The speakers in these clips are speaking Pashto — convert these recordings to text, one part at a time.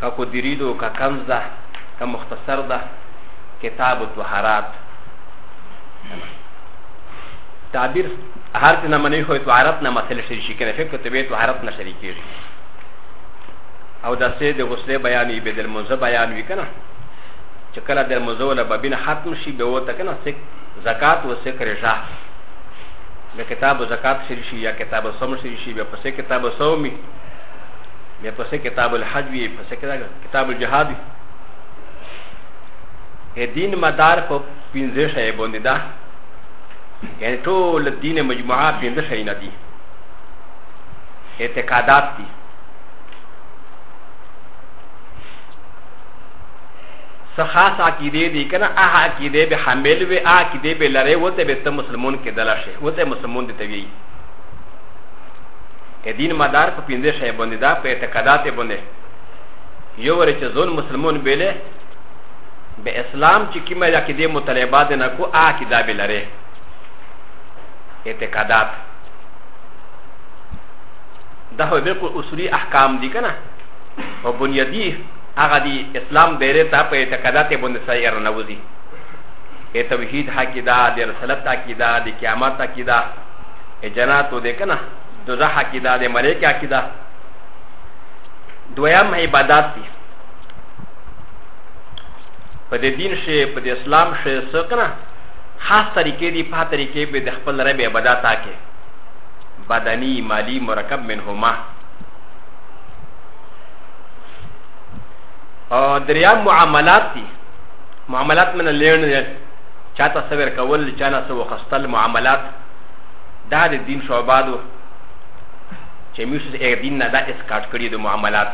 که قدری دو که کنز ده که مختصر ده کتاب الطهارات تعبیر هر څه نه منې خو طهارت نه مسله شي شي کنه فکر ته به طهارت نه شریک کیږي او د سې د غسل بیان یې بدل منځ بیان وی کنه چې کله د منځ ولا ببین ختم شي به وته کنه سک زکات و سک رجا د کتاب زکات شي یا کتاب صوم شي به پسې کتاب صومي بیا پسې کتاب الحج وی پسې کتاب الجهاد وی دین مدار په پنځه شی باندې ده یعنی ټول دین مجموعه پنځه شی نه دي اعتقادات دي څه خاص عقیده دي کنه هغه عقیده به حامل وي هغه عقیده به لره وته به ته مسلمان کېدل شي وته مسلمان دي ته وي د دین مدار په پنځه شی باندې دا په اعتقادات باندې یو ور چې ځون مسلمان بیلې به اسلام چې کیمه یا کې د مطالبات نه کو آ کې دا به لري اعتقادات دا هو بالکل اصولي احکام دي کنه او بنیادی هغه دی اسلام ډیره ته په اعتقادات باندې سیر نه وځي ا توحید حقیدا د رسالت عقیدا د قیامت عقیدا ا جنات و د کنه دوزخ عقیده د ملک عقیده دویم عبادت دی په دې دین شي په دې اسلام شي سکنه خاص طریقې دی په طریقې به د خپل رب عبادت اکه بدنی مالی مرکب منهما او دریم معاملات دي معاملات من لین چاته صبر کول چانه سو خستل معاملات دا د دین شعبه ده چې موږ یې دین نه دا اسکاټ کړی د معاملات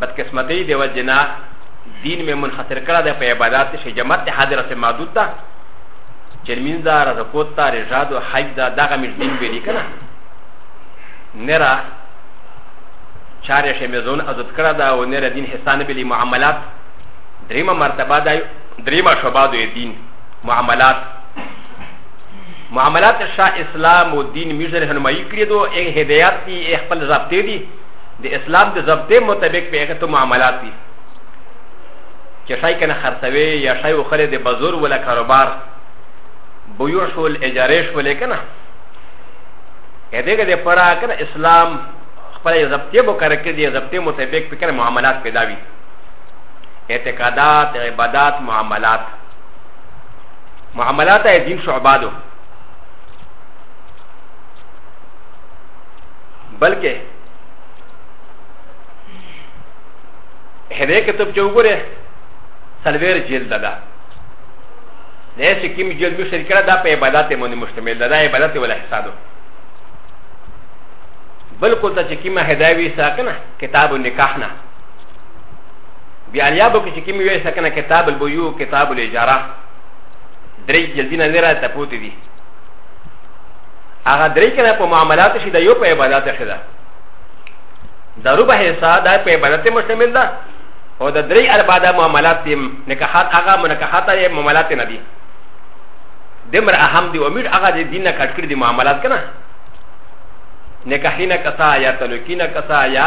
بدقسمتۍ دی وجنا دین مې منحصر کړه د په عبادت شي جماعت ته حاضر سه محدود ده چې مين دا رزقوت ته رجاد او حج دا دغه مې دین به لیکنه نرا چاره شې مې زون عزت کړه دا او نرا دین حسان به معاملات دریمه مرتبه ده دریمه شوبه ده دین معاملات معاملات شاه اسلام او دین میزر هنمایي کړی دو اې هدایت دی اې خپل ضابطې دی د اسلام د ضابطې مطابق به هغه ته معاملات دي چې شای کنه خرڅوي یا شای وخره د بازار ولا کاروبار بيوع شول اجاره شول کنه ا دغه د پرا کنه اسلام خپل ضبطې بو کار کې دي ضبطې مطابق په کنه معاملات پیدا وي اعتقادات عبادات معاملات معاملات ای دین شعبادو بلکې هدې کتاب چې وګوره سلویر جلد ده نه چې کوم جلد مشر کړه دا په عبادت باندې مشتمل ده دا عبادت ولا حسابو بلکې ته چې کومه هداوی ساکنه کتاب النکاح نه بیا الیابو کې چې کوم یو سکنه کتاب البیو کتاب الاجاره درې جلدینه نه را ته پوتې دي هغه درې کنه په معاملات شي دا یو په عبادت شي دا دا روبه حصہ دا په عبادت مشتمل ده او دا درې اربع دا معاملات دي نکاحات هغه منکحات یې معاملات نه دي دمر اهم دي امیر هغه دې دینه کټ کړی دي معاملات کنه نکاحینه کسا یا تلوکینه کسا یا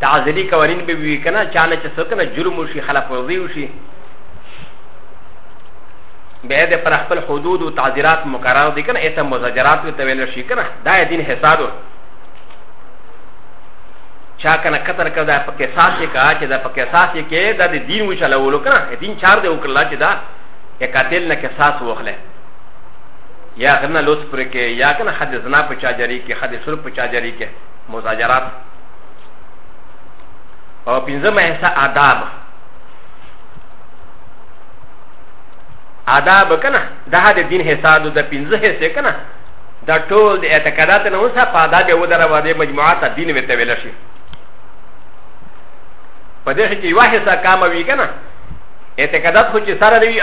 تعذری قوانین به وی کنه چانه چې څوک نه جرم وشي خلاف ورزي وشي به د پر خپل حدود او تعذیرات مقرر دي کنه ایته مزاجرات وی تویل شي کنه دا دین حساب چا کنه قتل کړه دا په قصاص کې کا چې دا په قصاص کې دا د دین وچاله ولو کنه دین چار دی وکړه چې دا ا قاتل نه قصاص وخله یا غنه لوس پر کې یا کنه حد زنا په چا جری کې حد سر په چا جری کې مزاجرات او پنځمه حصہ آداب آداب کنه دا د دین حصہ د پنځه حصے کنه دا ټول د اعتقادات نه وسه په آداب یو دره باندې مجموعات دین وته ویل شي په دې کې یو حصہ کام وی کنه اعتقادات خو چې سره دی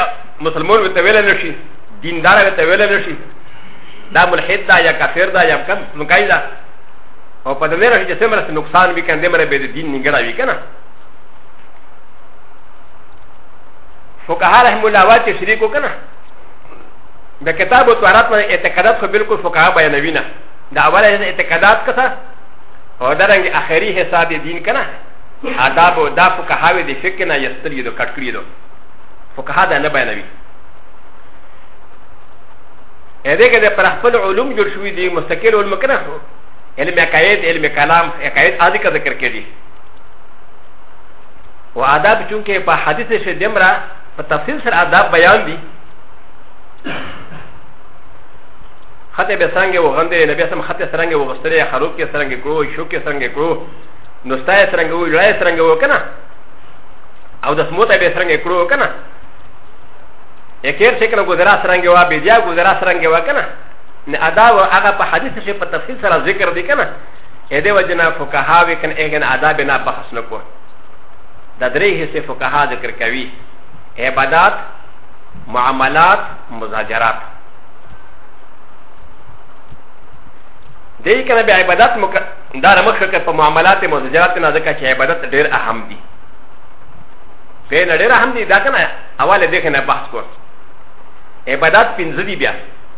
مسلمان وته ویل نه شي دیندار وته ویل نه شي دا ملحد دا یا کافر دا یا کم مکایدا او په دمر کې څومره نقصان وی کنه دمر به د دین نګړه وی کنه فقها رحم الله واچ شریکو کنه د کتاب او طهارت باندې اعتقادات خو بالکل فقها بیانوي نه دا اوله اعتقادات کته او درنګ اخري حساب دین کنه آداب او دا فقها وی د فقه نه یستری دو کټ کړی دو فقها دا نه بیانوي ا دې کې د پر خپل علوم جوړ شوی دی مستقل علم کنه علم عقائد علم کلام عقائد آدی کا ذکر کړي و آداب چونکه په حدیث شې دمرا په تفصیل سره آداب بیان دي خطه به څنګه و غندې نبی سم خطه څنګه و غستلې خروب کې څنګه کړو شو کې څنګه کړو نو ستای څنګه و لړای څنګه و کنه او د سموته به څنګه کړو کنه یکیر څنګه گزارا څنګه و بیا گزارا څنګه و کنه نه ادا و هغه په حدیث کې په تفصیل سره ذکر دی کنه اې دې وجنا فقها وی کنه هغه ادا بنا بحث نه کو دا درې حصے فقها ذکر کوي عبادات معاملات مزاجرات دې کنه به عبادت مک دا رمخ کې په معاملات مزاجرات نه ځکه چې عبادت ډېر اهم دي په ډېر اهم دي دا کنه اواله دې کنه بحث کو عبادت پنځه دي بیا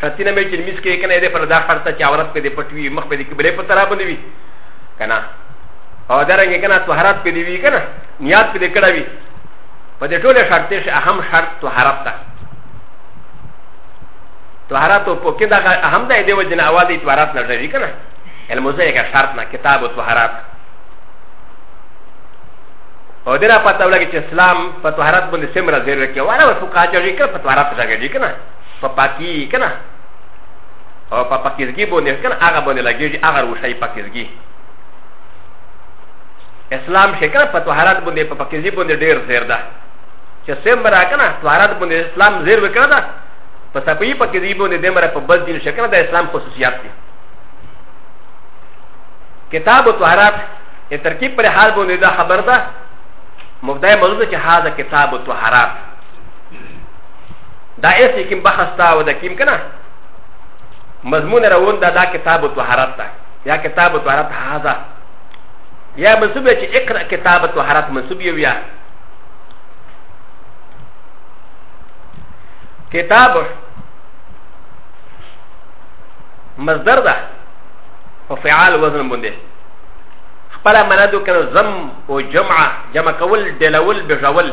خطینه مې چې میس کې کنه دې پر دا خرته چې عورت په دې پټوي مخ په دې کې بلې په ترا باندې وي کنه او دا رنګ کنه طهارت په دې وي کنه نیات په دې کړه وي په دې ټوله شرط شه اهم شرط طهارت ده طهارت په کې دا اهم ده دې وجنه اواز دې طهارت نه لري کنه المزه کا شرط نه کتاب او طهارت او دې را پته ولګي چې اسلام په طهارت باندې سمره زیر کې واره وسو کا چې کنه په طهارت ځای کې کنه په پاکي کنه او په پاکیزګي باندې کنه هغه باندې لګیږي هغه روشي پاکیزګي اسلام شي کنه په طهارت باندې په پاکیزګي باندې ډیر زیر ده چې سمرا کنه طهارت باندې اسلام زیر وکړه ده په سپي پاکیزګي باندې د مر په بل دین شکل د اسلام خصوصیات دي کتاب او طهارت ا ترکیب پر حال باندې دا خبر ده مبدای موضوع چې هاذا کتاب او طهارت دا ایس یکیم بحث تا و دا کیم کنا مضمون روان دا دا کتاب و طهارت تا یا کتاب و طهارت هازا یا منصوب ہے چی اقرأ کتاب و طهارت منصوب یو یا کتاب مصدر دا و فعال وزن بنده خپل منادو کنو زم و جمعه جمع کول دلول بجول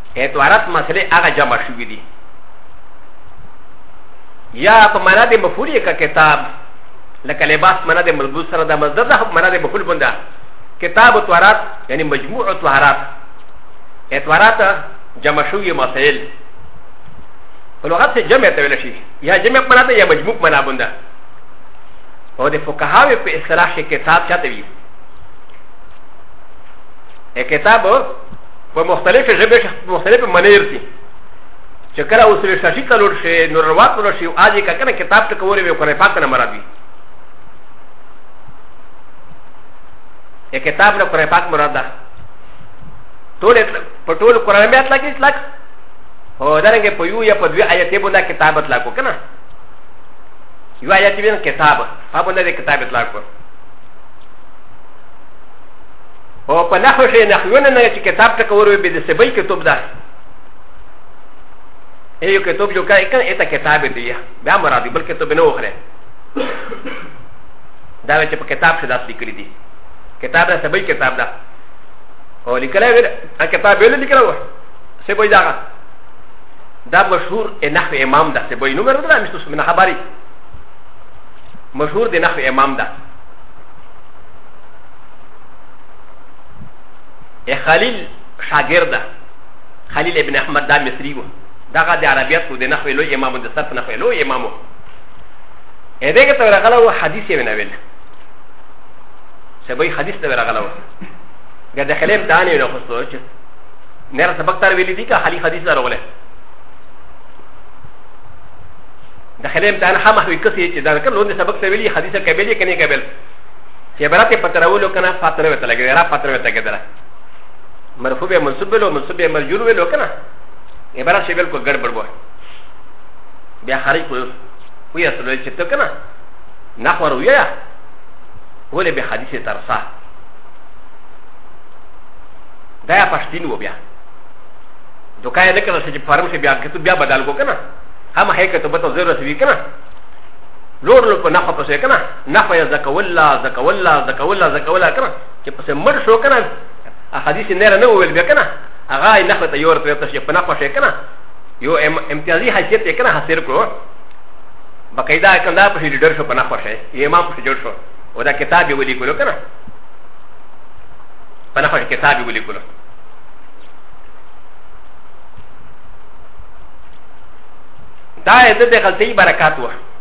ا ت و ا ر ت مسلې هغه جمع شوې دي یا په معنا د مفعول یې کا کتاب لکه لباس معنا د ملبوس سره د مزده ده معنا د مفعول بنده کتاب ا ت و ا ر ت یعنی مجموع ا ت و ا ر ت ا ت و ا ر ت جمع شوې مسائل په لغت سره جمع ته ویل شي یا جمع معنا ده یا مجموع معنا بنده او د فقهاوی په اصطلاح کې کتاب چاته وي کتاب په مختلفې ژبې کې په مختلفې معنی ورسي چې کله اوس وي شاشي ته لوټ شي نو روات لوټ شي آج یې کنه کتاب ته کورې وي کنه پاک نه مراد وي یې کتاب نه کنه پاک مراد ده ټول په ټول قرآن بیا اطلاق اطلاق او دا رنګه په یو یا په دوی آیتې باندې کتاب اطلاق وکنه یو آیتې باندې کتاب په باندې کتاب اطلاق وکنه او په نحو شي نحوونه نه چې کتاب ته کوروي به د سبي کتاب ده ایو کتاب جو کای کن ایتا کتاب دی بیا مرادی بل کتاب نه وخره دا چې په کتاب څخه داس لیکل دي کتاب ده سبي کتاب ده او لیکل ویل کتاب ویل لیکل و سبي دا دا مشهور نحو امام ده سبي نو مرده ده مشتو سمنه خبري مشهور د نحو امام ده ا خلیل شاګرد خلیل ابن احمد دا مصری و دغه د عربیت او د نحو لوی امام د صرف نحو لوی امام ا دغه ته راغله و حدیث یې ونویل سبای حدیث ته راغله و ګه د خلیل دانه نه خوستو چې نه را سبق تر ویلې دي که حلی حدیث راغله د خلیل دانه هم هوی کسي چې دا کله لوند سبق ته ویلي حدیث کبیل کني کبیل چې برات په ترولو کنه فاتره وته لګي را فاتره وته کېدره مرفوع به منصوب له منصوب به مرجور ویلو کنه عبارت شی بالکل ګډبړ وو بیا خارج کو وی اصل چې ته کنه نحور ویا ولې به حدیث ترسا دا یا پښتین و بیا دوکای نه کنه چې فارم شي بیا کته بیا بدل کو کنه هم هیکته به ته ضرورت وی کنه لور لو په نحو پسې کنه نه خو یې زکه ولا زکه ولا زکه ولا زکه ولا کنه چې پسې مړ شو کنه حدیث نه نه ویل بیا کنه هغه نه خو ته یو ورته ته چې پنه خو شي کنه یو امتیازي حیثیت یې کنه حاصل کړو بقیدا کنده په لیډر شو پنه خو شي امام په جوړ شو او دا کتاب یې ولي کولو کنه پنه خو کتاب یې ولي کولو دا د دې غلطي برکات وه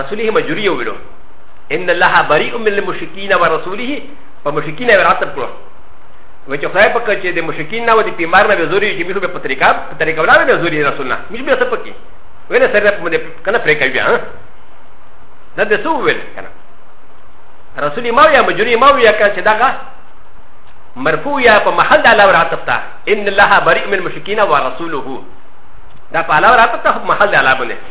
رسوله مجري ویلو ان الله بريء من المشركين ورسوله فمشركين وراتب کړو و چې خدای په کچه د مشرکین نه و د پیمار نه به زوري چې موږ به په طریقه په طریقه ولاړ به زوري رسول نه موږ به څه پکې ویل سره په دې کنه پرې کوي ها دا د څو ویل کنه رسول ما یا مجری ما یا کان چې داګه مرفوع یا په محل د الله راتب تا ان الله بريء من المشرکین ورسوله دا په الله راتب تا محل د الله باندې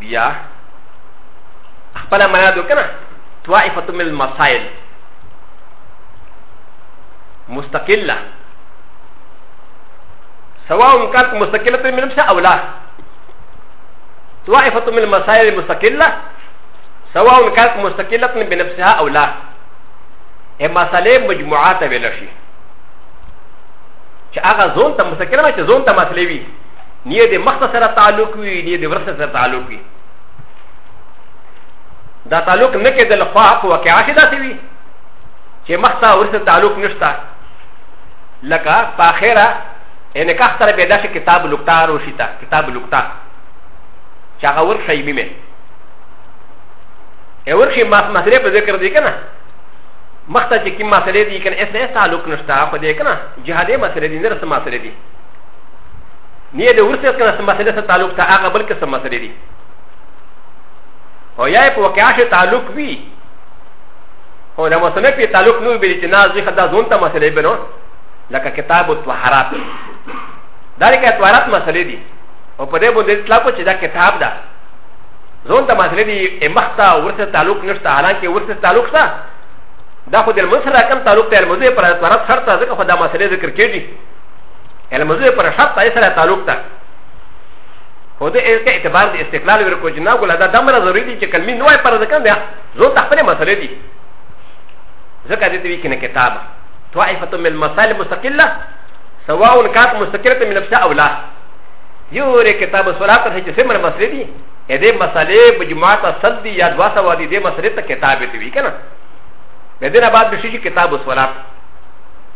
بیا خپل معنا دو کنه طائفه من المسائل مستقله سواء كانت مستقله من نفسها او لا طائفه من المسائل المستقله سواء كانت مستقله بنفسها او لا هي مساله مجموعات بلا شيء چې هغه زون ته مستقله ما چې زون ته مسلوي نيه د مخته سره تعلق وي نيه د ورسته سره تعلق وي دا تعلق نه کېدل خو په واقعا کې داسې وي چې مخته ورسته تعلق نشته لکه په اخره ان کا سره به داسې کتاب لوکتا روشیتا کتاب لوکتا چې هغه ورخه یې مې ا ورخه ما مسله په ذکر دی کنه مخته چې کوم مسله دی کنه اس نه تعلق نشته په دې کنه جهادي مسله دی نه رسم مسله دی نه د ورسې کنه سم مسله سره تعلق ته هغه بل قسم مسله دي او یا په واقعا شي تعلق وي او د مسله په تعلق نو به چې نازي خدا ځون ته مسله بنو لکه کتاب الطهارات دا لکه طهارت مسله دي او په دې باندې اطلاق چې دا کتاب ده ځون ته مسله دي امخته ورسې تعلق نشته حالانکه ورسې تعلق شته دا خو د مسره کم تعلق ته المزه پر طهارت شرط ځکه خدا مسله ذکر کېږي ا ل م ز و ي پر شرط ا ي سره تعلق ده خو د ا ت ا ع ت ب ا ر د استقلال ورکو جنا ګل دا دمره ضروري دي چې کلمي نوای پر ځکه بیا زو تخپل مسلې دي ځکه دې وی کنه کتاب طائفه من المسائل مستقله سواء كانت مستقله من نفسها او لا یو ر کتاب صلات ته چې سمره مسلې دي ا دې مسلې بجماعت اصل دي یا دوا سوا دي دې مسلې ته کتاب دې وی کنه بدنه بعد بشي کتاب صلات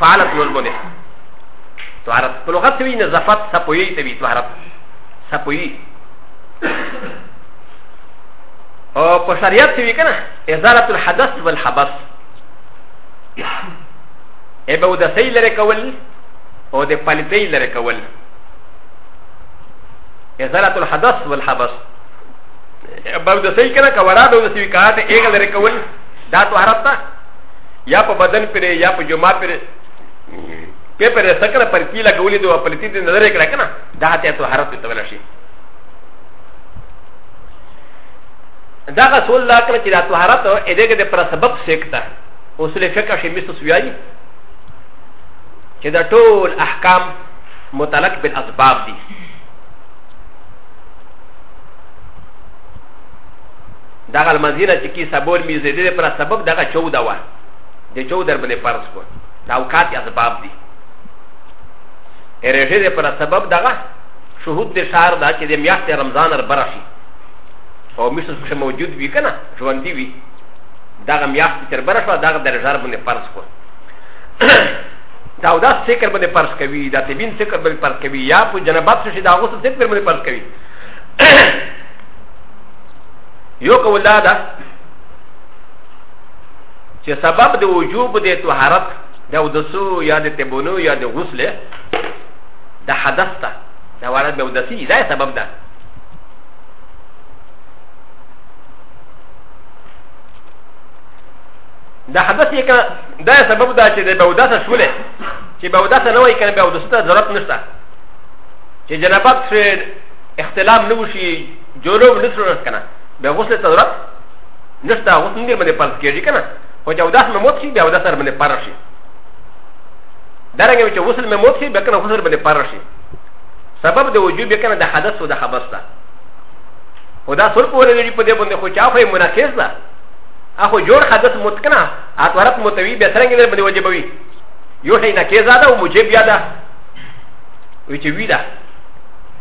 فعالت نورمونه طهارت په لغت وی نظافت سپوی ته وی طهارت سپوی او په شریعت وی کنه ازاله الحدث والحبس ابه د سې لره کول او د پلیتې لره کول ازاله الحدث والحبس ابه د سې کنه کولا د سې کاټه ایګ لره کول دا طهارت ته یا په بدن پرې یا په جمعه پرې په پرې سکره پر کی لګولې دوه پلتی دې نظر کړه کنه دا ته تو حرف ته ولا شي دا رسول الله کړه چې دا تو حرف ته دې کې پر سبب سیکتا اصول فقہ شي مست سویایي چې دا ټول احکام متعلق بالاسباب دي دا غل مزیره چې کی سبول می زیدې پر سبب دغه 14 وه د 14 باندې فرض کو دا اوقات اسباب دي ارهډې پر سبب دغه شهود د شهر دا چې د میاشت رمضان ر برشي او مشر څه موجود وی کنه ژوند دی وی دغه میاشت تر برشو دغه درجه باندې فرض کو دا دا سکر باندې فرض کوي دا تبین سکر باندې فرض کوي یا په جنابت شي دا غوسه سکر باندې فرض کوي یو قول دا ده چې سبب د وجوب د طهارت د اودسو یا د تبونو یا د غسل د حدث ته د وارد به اودسي دا سبب ده د حدث یې کنه دا سبب ده چې د به اودسه شوله چې به اودسه نه وای کنه به اودسه ته ضرورت نشته چې جنابت اختلام نه وشي جولو نصف ورځ کنه بیا غسل ته ضرورت نشته غسل نه باندې فرض کېږي کنه خو چې اوداس مې موت شي بیا اوداس سره باندې فرض شي دا رنګه چې غسل مې موت شي بیا کنه غسل باندې فرض شي سبب د وجوب بیا کنه د حدث او د خبث ده خو دا سر پورې لري په دې باندې خو چا خو یې مناقض ده اخو جوړ حدث موت کنه اطورت متوي بیا څنګه دې باندې وجب وي یو شي ناقض ده او موجب یا ده وی چې وی ده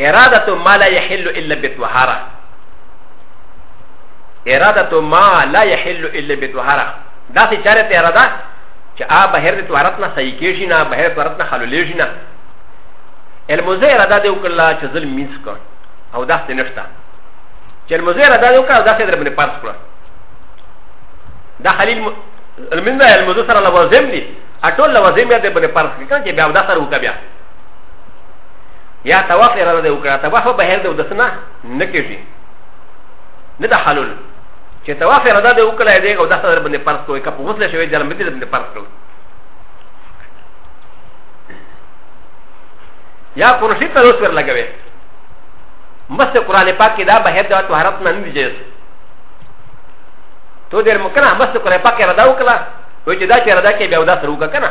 اراده ما لا يحل الا بتوهاره اراده ما لا يحل الا بتوهاره دا سي چاره ته اراده چې آ بهر د توارت نه صحیح کېږي نه بهر د توارت نه خلولېږي نه الموزه اراده دې وکړه چې ظلم مینس کړ او دا څه نشته چې الموزه اراده دې وکړه دا څه در باندې پارس کړه دا خلیل المنده الموزه سره لوازم دي اټول لوازم یې دې باندې پارس کړه چې بیا دا سره وکړه بیا یا طواف اراده دی وکړه طواف په بهر دی ودسنه نه کېږي نه د حلول چې طواف اراده دی وکړه دی او داسه در باندې پرس کوي که په غسل شوی جرم دې باندې پرس کوي یا کرسی ته اوس ور لګوي مست قرآن پاک کې دا بهر دی طهارت نه نه جایز تو دې مکنه مست قرآن پاک اراده وکړه وای چې دا چې اراده کې بیا وداسه وکړه کنه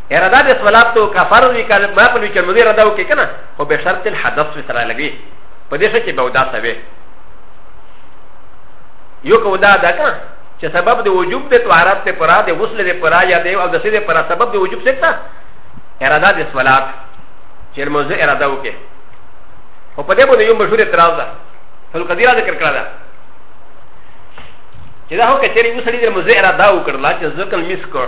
ا ر د ا د س و ل ا ت و ك ف ر و ي ك ن ما ق ل و ي ك ن م د ي ر د ا و ك ك ن ا هو ب ش ر ت ا ل ح د ث و س ر ا ل ب ي ب د ي ش ك ب و د ا س ب ي يو ك و د ا د ا ك ن چې سبب د وجوب د طهارت ته پرا د غسل د پرا یا د او د سید پرا سبب د وجوب څه تا اراده د صلات چې موزه اراده وکي او په دې باندې یو مشهور اعتراض ده فل قدیره ذکر کړه ده چې دا هو کچری وسړي د موزه اراده وکړه چې ځکه مس کړ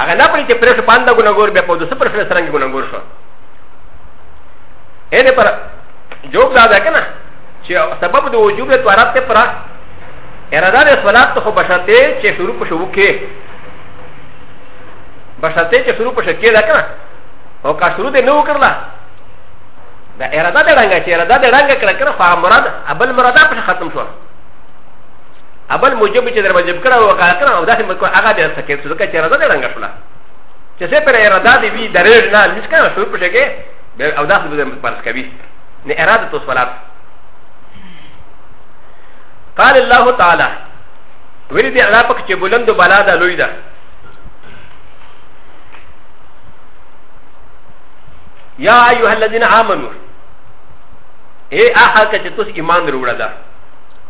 هغه نه پرې چې پرې شو پاندا ګناګور بیا په دوسه پر شو سرنګ ګناګور شو اې نه پر جواب دا ده کنه چې سبب د وجوب ته عرب ته پر اراده د صلات ته بشته چې شروع په شو کې بشته چې شروع په شکه ده کنه او کا شروع دې نه وکړلا دا اراده د رنګ چې اراده د رنګ کړه کړه خو مراد ابل مراد په ختم شو اول موجب چې در وجب کړه او کار کړه او داسې مکو هغه بیا سکه څه کې راځه نه رنګ شولا چې څه پر اراده دی وی درېر نه نس کنه شو پښه کې او داسې به پرس کوي نه اراده تو صلات قال الله تعالی ویل دی الله پک چې بلند بلا ده لوی ده یا ایها الذین آمنو اے احد چې تاسو ایمان وروړه ده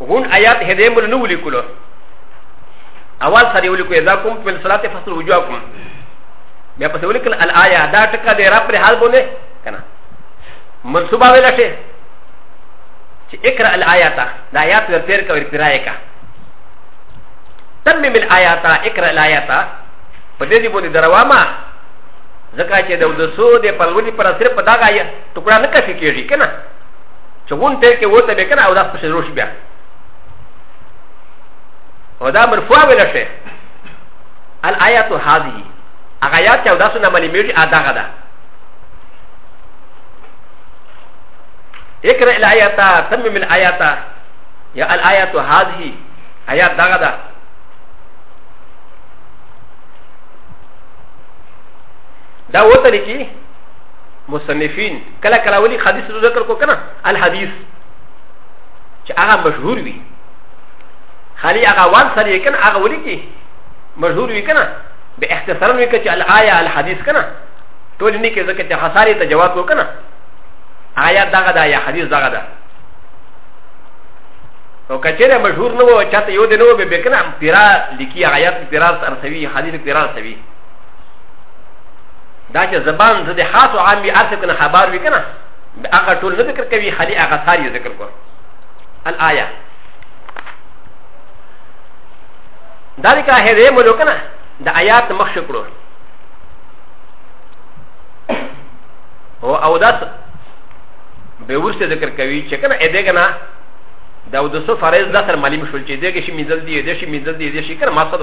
هون آیات هدیم ول نو لیکلو اول سره ولیکو اذا کوم په صلات فصل وجوهکم بیا پس ولیکل الایا دا ټکا د رب پر حال باندې کنه منصوبه ویل شي چې اقرا الایا تا دا آیات ور پیر کوي پیرای کا تمم الایا تا اقرا الایا تا په دې دی باندې دروامه ځکه چې د ودسو د پلوړي پر سر په داګه ټکړه نه کشي کیږي کنه چې غون ته کې وته به کنه او داس په شروع شي بیا او دا مرفوع ویل شي الایات هذه هغه آیات چې او داسو نه ملي میږي ادا غدا اقرا الایات تمم الایات یا الایات هذه آیات دا غدا دا وته لکی مصنفین کله کله ولي حدیث ته ذکر کو کنه الحدیث چې هغه مشهور وي خالي هغه وان سره کنه هغه ولي کې مشهور وي کنه به اختصارا وي چې الایا الحدیث کنه ټول نه کې ځکه چې حساري ته جواب کو کنه آیات دغه دا یا حدیث دغه دا او کچره مشهور نه وو چاته یو دنو به بکنه پیرا لیکي آیات پیرا سره سوي حدیث پیرا سوي دا چې زبان د خاص او عام وي ارڅ کنه خبر وي کنه هغه ټول نه ذکر کوي خالي هغه ساري ذکر کوي الايه دا د کاه دې مولو کنه د آیات مخ شکړو او او دا به ورسته ذکر کوي چې کنه اې دې کنه دا د سو فرض د سر معلوم شول چې دې کې شي مزل دی دې شي مزل دی دې شي کنه مقصد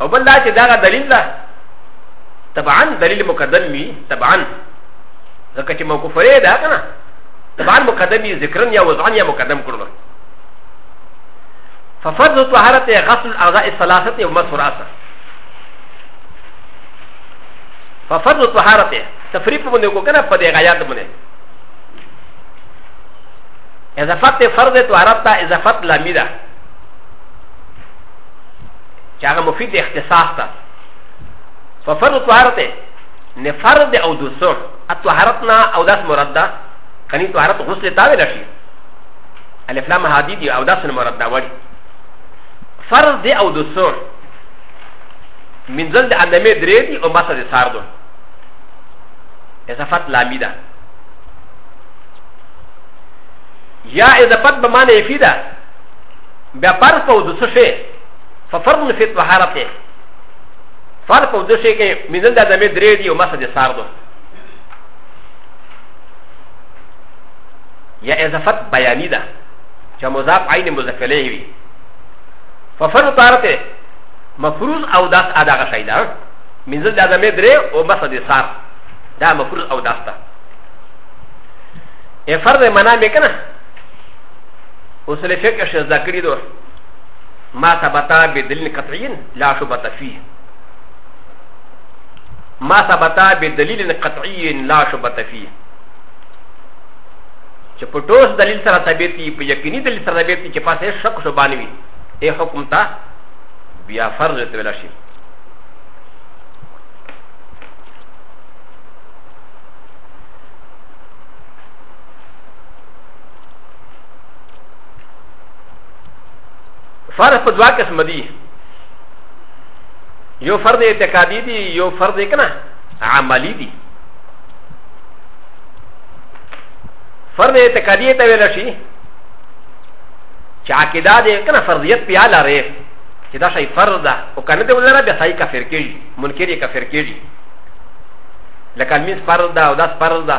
او بل دا چې دا دلیل ده طبعا دلیل مقدم وي طبعا ځکه چې موقوف لري دا کنه طبعا مقدم وي ذکرن یا وضعا یا مقدم کړو ففرض طهارت غسل الاعضاء الثلاثه ومسح راسه ففرض طهارت تفریق باندې کو کنه په دې غیات باندې اضافت فرض طهارت ته اضافت لامیده چې هغه مفید د اختصاص ته ففرد طهارت نه فرد او دوسو الطهارت نه او داس مراد ده کني طهارت غسل تا ویل شي الف لام حدید او داس مراد ده وړي فرد او دوسو منزل د انمه درې دي او مسه د سار دو اضافت لامی ده یا اضافت به معنی فی ده بیا فرض په ودو څه شي ففرض من فیت وحارته فرض په ودو شي کې مینځل د ادمې درې دی او مسه د سار دو یا اضافت بیانی ده چې مضاف عین مضاف الیه وي ففرض طارته مفروض او داس ادا غشای ده مینځل د ادمې درې او مسه د سار دا مفروض او داس ده افرض منا مې کنه اصول فقه شې زده کړي دو ما ثبت بدلیل قطعی لا شبهه فيه ما ثبت بدلیل قطعی لا شبهه فيه چې په ټوس دلیل سره ثابت وي په یقیني دلیل سره ثابت وي چې پاسه شک شبانه وي ای حکم ته بیا فرض ته ویل شي فرض په دوا قسم دي یو فرض اعتقادي دي یو فرض کنه عملی دي فرض اعتقادي ته ویل شي چې عقیده دې کنه فرضیت په اړه لري چې دا شی فرض ده او کنه دې ولر بیا صحیح کافر کیږي منکر یې کافر کیږي لکه مين فرض ده او داس فرض ده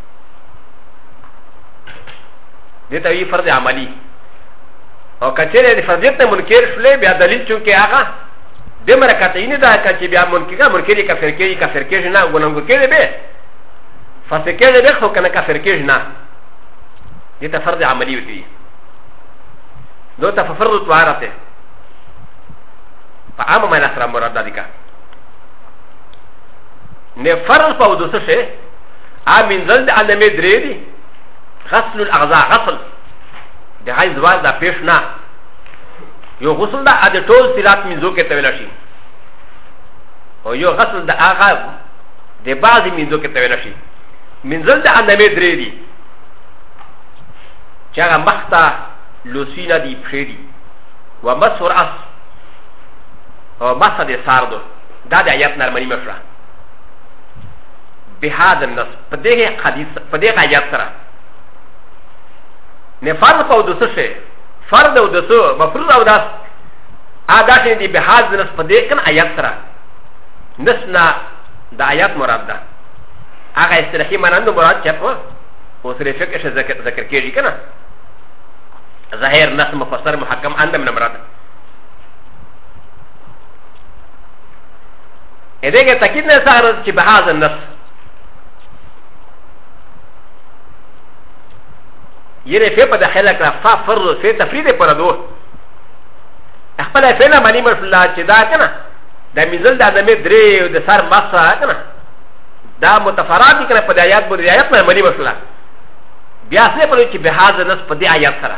دته وی فرض عملی او کچره د فرضیت نه منکر شولې بیا دلیل چون کې هغه د مرکتین دا کچې بیا منکر منکر کافر کېږي کافر کېږي نه ګننګ کېږي به فاسق کېږي به خو کنه کافر کېږي نه دته فرض عملی وتی نو ته فرض طهارت په عام معنا سره مراد ده نه فرض په ودوسه ا منزل د علمه درې دي غسل الاغذاء غسل د غاین زوال دا پیش نه یو غسل دا د ټول سرات منزو کې تویل شي او یو غسل د هغه د بعضی منزو کې تویل شي منزل د علمه درې دي چې هغه مخته لوسینا دی پښې دي و مسور اس او مسه د ساردو دا د آیات نرمنی مشره بهاد النص په دې حدیث په دې آیات سره نه فرض په د څه شي فرض او د څه مفروض او داس ادا شي دی بهاد النص په دې کن آیات سره نسنا د آیات مراد ده هغه استراحي منند مراد چې په اوسره فکر شي ذکر ذکر کېږي کنه ظاهر نص مفسر محکم اندم نه مراد ده ا د ه ګ تاکید نه سره چې به هاذ النص یره فی په داخله کړه فا فرض فی تفرید پر دو خپل فعل معنی مر الله چې دا کنه د میزل د ادمه درې او د سر مخه کنه دا متفرات کنه په آیات باندې آیات نه معنی مر الله بیا څه په چې به هاذ النص په دې آیات سره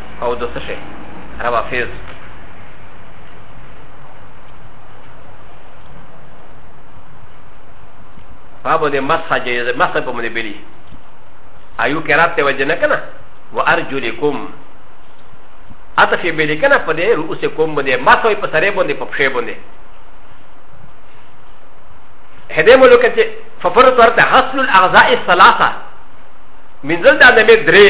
او د څه شي روافض باب د مسح جایز مسح په مونږ بلی ایو کرات ته وجنه کنه وارجلکم اته فی بلی کنه په دې رؤس کوم باندې مسح په سره باندې په پښې باندې هدې مو لکه چې ففرت ورته حسن الاعضاء الثلاثه من ذل د انمه درې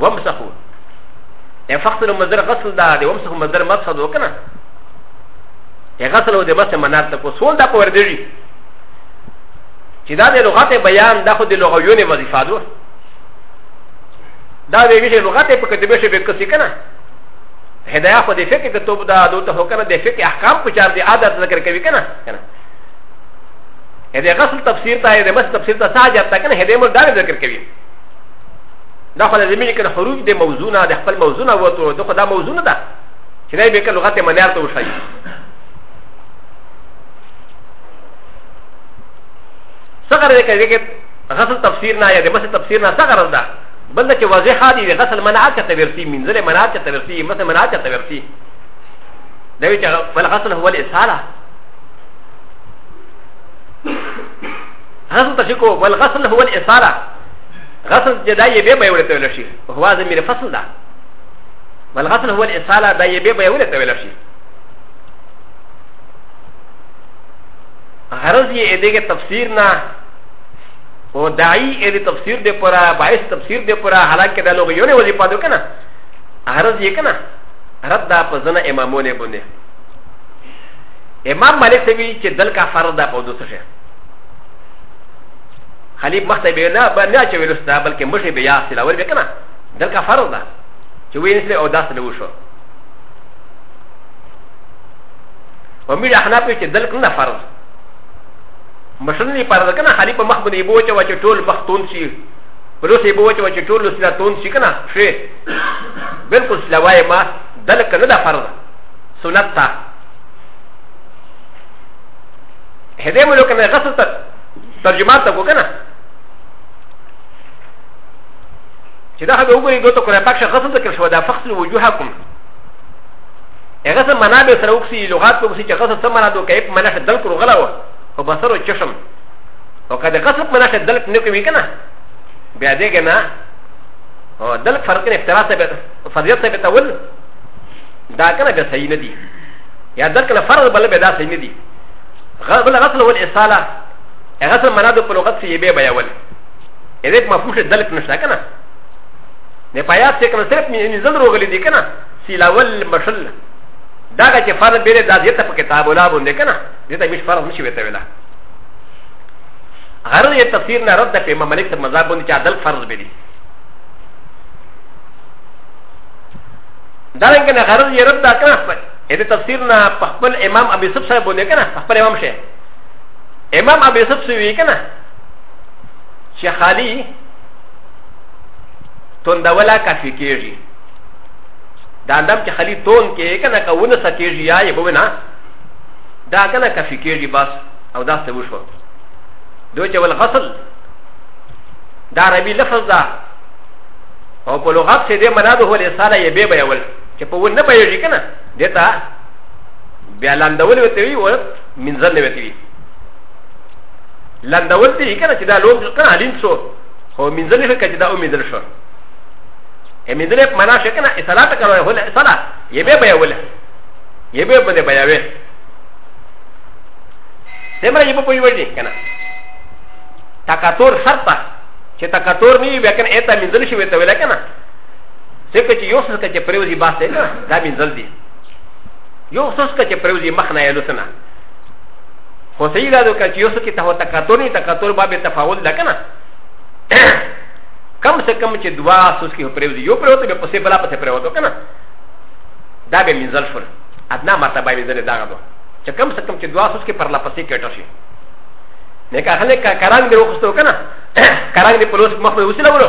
ومسخو ا فقط له مزر غسل دا دی ومسخو مزر مسخ دو کنه ا غسل د مسه منار ته کو سول دا پور دی چې دا د لغت بیان دا خو د لغویونه وظیفه ده دا به ویشه لغت په کتبه شي به کسي کنه هدايه خو د فقه کتب دا دوته هو کنه د فقه احکام په چار دی عادت ذکر کوي کنه کنه هدا غسل تفسیر ته د مس تفسیر ته ساجت کنه هدا مر دا ذکر کوي دا خو لازمي لیکن خروج د موضوع نه د خپل موضوع نه وته دا خو دا موضوع نه ده چې نه به کله لغت منار ته وشي څنګه دې کوي کې غسل تفسیر نه یا د مسه تفسیر نه څنګه راځه بل چې واضح دی د غسل منع ته تورسي منځله منع ته تورسي مسه منع ته تورسي دا وی چې بل غسل هو الاساله غسل تشکو بل غسل هو الاساله غسل جدا يبي بيولي تولشي هو هذا مير فصل ده والغسل هو الإصالة دا يبي بيولي تولشي غرض يي اديك تفسيرنا و داعي ادي تفسير دي پورا باعث تفسير دي پورا حالانکه دا لوگ يوني وزي پادو كنا غرض يي كنا رد دا پزنا امامونه بنده امام مالک سوي چه دل کا فرد دا پودو سشه خلیب مخته به نه به نه چې ویلوسته بلکې مخې به یا سلاول به کنه دلته فرض ده چې وینې سره او داس نه وشو و میر احنا په چې دلک نه فرض مشن نه فرض کنه خلیب مخ باندې بو چې وچ ټول مختون شي بلوس یې بو چې وچ ټول سره تون شي کنه شي بالکل سلاوای ما دلک نه ده فرض سنت تا هدې ملو کنه غسل ترجمه ته کو کنه چې دا هغه وګوري دوته قرآن پاک شخص ته کړ شو دا فخصل وجوهکم هغه څه معنا به سره وکسي لغات په وسي چې هغه څه معنا دوه کيپ معنا دل کړو غلا و او بصر او چشم او کله قصب معنا دل نه کوي کنه بیا دې کنه او دل فرق نه افتراض ته فرضیت ته تول دا کنه به صحیح نه دي یا دل کنه فرض بل به دا صحیح نه دي غبل غسل ول اصاله غسل منا د په لغت کې به بیا ول اې په مفهوم د دلک نشته کنه نه پیاس څه کنه صرف مې نزل روغلې دي کنه سیلاول مشل دا چې فرض به د ذات په کتاب ولا باندې کنه دې ته مش فرض نشي وته ویلا غرض یې تفسیر نه رد په امام مالک ته مذهب باندې چې عدل فرض به دي دا څنګه غرض یې رد دا کنه ا د تفسیر نه په خپل امام ابي يوسف صاحب باندې کنه په خپل امام شه امام ابي يوسف سوي کنه چې خالي توندولا کافي کېږي دا اندام چې خالي تون کې کنه کونه سکېږي یا یې بونه دا کنه کافي کېږي بس او دا څه وشو دوی چې ول غسل دا عربي لفظ ده او په لغت کې دې منادو ولې ساله یې به به ول چې په ونه پېږي کنه دته بیا لاندول وته وی او منځل نه وته وی لاندول ته کنه چې دا لوم کنه الین سو خو منځل نه کړي دا امید شو امید نه معنا شي کنه اصلاح کوي هله اصلاح یې به بیا وله یې به بده بیا وې سمره یې په پوي وړي کنه تکاتور شرطه چې تکاتور نه وي بیا کنه اته منځل شي وته ولا کنه ځکه چې یو څه چې پریوزي باس دی کنه دا منزل دی یو څه چې پریوزي مخ نه یلو سنه خو صحیح ده که چې یو څه کې ته تکاتور نه تکاتور باب تفاول ده کنه کم سے کم چې دوا سوس کې پریوزي یو پریوته به پسې بلا پسې پریوته کنه دا به منزل شول ادنا مرتبه به زره داغه دو چې کم څه کم چې دوا سوس کې پر لا پسې کېټ شي نه که هله کران دی وخستو کنه کران دی پلوس مخ په وسیله ورو